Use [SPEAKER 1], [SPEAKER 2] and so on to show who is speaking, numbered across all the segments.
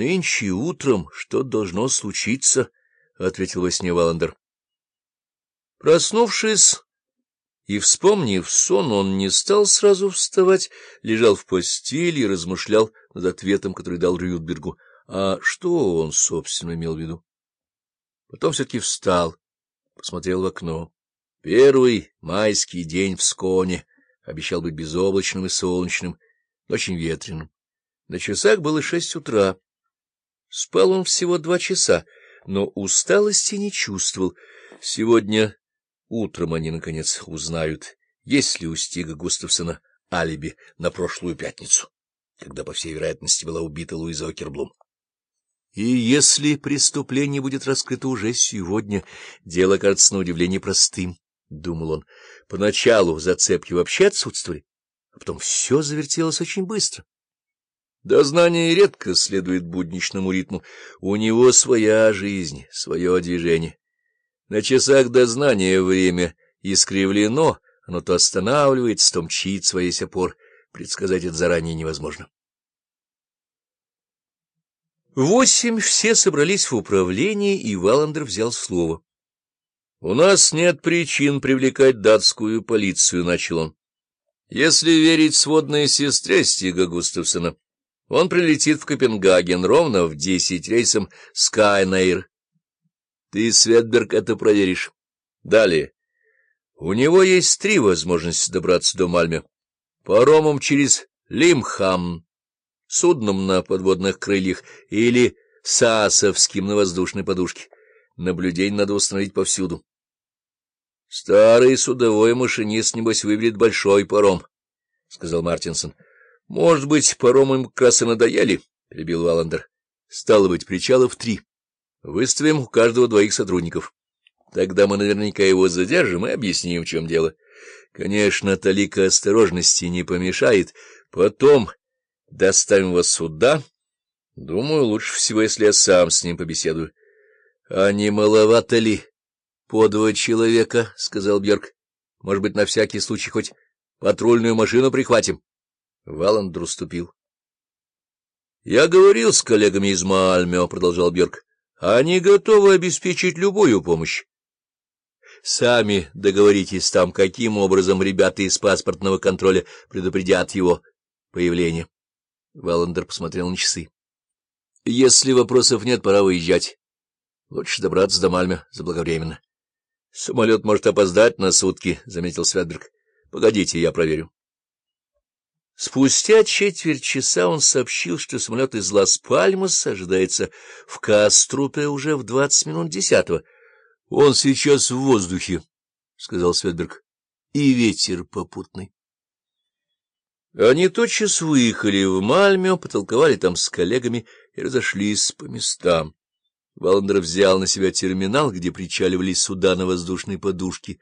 [SPEAKER 1] — Нынче утром что должно случиться, — ответил во сне Валандер. Проснувшись и вспомнив сон, он не стал сразу вставать, лежал в постели и размышлял над ответом, который дал Рюдбергу. А что он, собственно, имел в виду? Потом все-таки встал, посмотрел в окно. Первый майский день в Сконе обещал быть безоблачным и солнечным, очень ветреным. На часах было шесть утра. Спал он всего два часа, но усталости не чувствовал. Сегодня Утром они, наконец, узнают, есть ли у Стига Густавсона алиби на прошлую пятницу, когда, по всей вероятности, была убита Луиза Окерблум. И если преступление будет раскрыто уже сегодня, дело кажется на удивление простым, — думал он. Поначалу зацепки вообще отсутствовали, а потом все завертелось очень быстро. Дознание редко следует будничному ритму. У него своя жизнь, свое движение. На часах дознания время искривлено, оно то останавливается, то мчит во весь опор. Предсказать это заранее невозможно. Восемь все собрались в управлении, и Валандер взял слово. — У нас нет причин привлекать датскую полицию, — начал он. — Если верить сводной сестре Стига Густавсона, он прилетит в Копенгаген ровно в десять рейсом Скайнейр ты, Светберг, это проверишь. Далее. У него есть три возможности добраться до Мальме. Паромом через Лимхам, судном на подводных крыльях или Саасовским на воздушной подушке. Наблюдение надо установить повсюду. Старый судовой машинист, небось, выберет большой паром, — сказал Мартинсон. — Может быть, паром им как раз и надоели, — перебил Валандер. — Стало быть, причалов три. Выставим у каждого двоих сотрудников. Тогда мы наверняка его задержим и объясним, в чем дело. Конечно, талика осторожности не помешает. Потом доставим вас сюда. Думаю, лучше всего, если я сам с ним побеседую. — А не маловато ли? — По два человека, — сказал Бьерк. — Может быть, на всякий случай хоть патрульную машину прихватим? Валандер уступил. — Я говорил с коллегами из Мальмё, — продолжал Бьерк. Они готовы обеспечить любую помощь. Сами договоритесь там, каким образом ребята из паспортного контроля предупредят его появление. Валандер посмотрел на часы. — Если вопросов нет, пора выезжать. Лучше добраться до Мальме заблаговременно. — Самолет может опоздать на сутки, — заметил Святберг. — Погодите, я проверю. Спустя четверть часа он сообщил, что самолет из Лас-Пальмас ожидается в Каструпе уже в двадцать минут десятого. — Он сейчас в воздухе, — сказал Светберг, — и ветер попутный. Они тотчас выехали в Мальмё, потолковали там с коллегами и разошлись по местам. Валандер взял на себя терминал, где причаливали суда на воздушной подушке.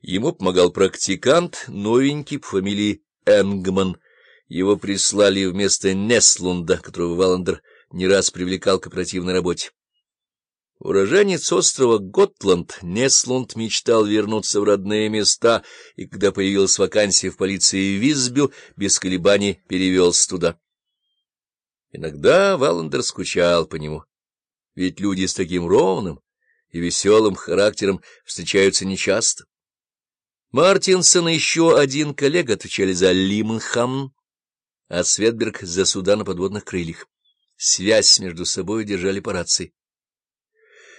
[SPEAKER 1] Ему помогал практикант, новенький по фамилии Энгман — его прислали вместо Неслунда, которого Валандер не раз привлекал к оперативной работе. Уроженец острова Готланд, Неслунд мечтал вернуться в родные места, и когда появилась вакансия в полиции Визбю, без колебаний перевелся туда. Иногда Валандер скучал по нему, ведь люди с таким ровным и веселым характером встречаются нечасто. Мартинсон и еще один коллега отвечали за Лимнхам, а Светберг за суда на подводных крыльях. Связь между собой держали по рации.